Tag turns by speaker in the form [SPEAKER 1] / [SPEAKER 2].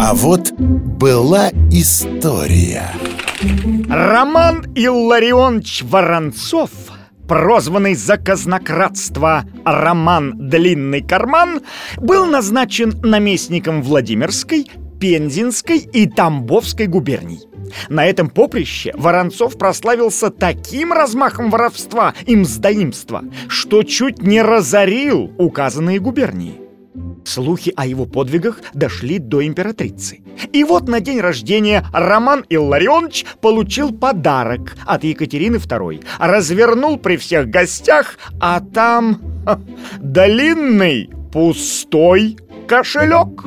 [SPEAKER 1] А вот была история
[SPEAKER 2] Роман Илларионович Воронцов прозванный за казнократство Роман Длинный Карман, был назначен наместником Владимирской, Пензенской и Тамбовской губерний. На этом поприще Воронцов прославился таким размахом воровства и мздоимства, что чуть не разорил указанные губернии. Слухи о его подвигах дошли до императрицы. И вот на день рождения Роман Илларионович получил подарок от Екатерины II. Развернул при всех гостях, а там ха, длинный пустой кошелек.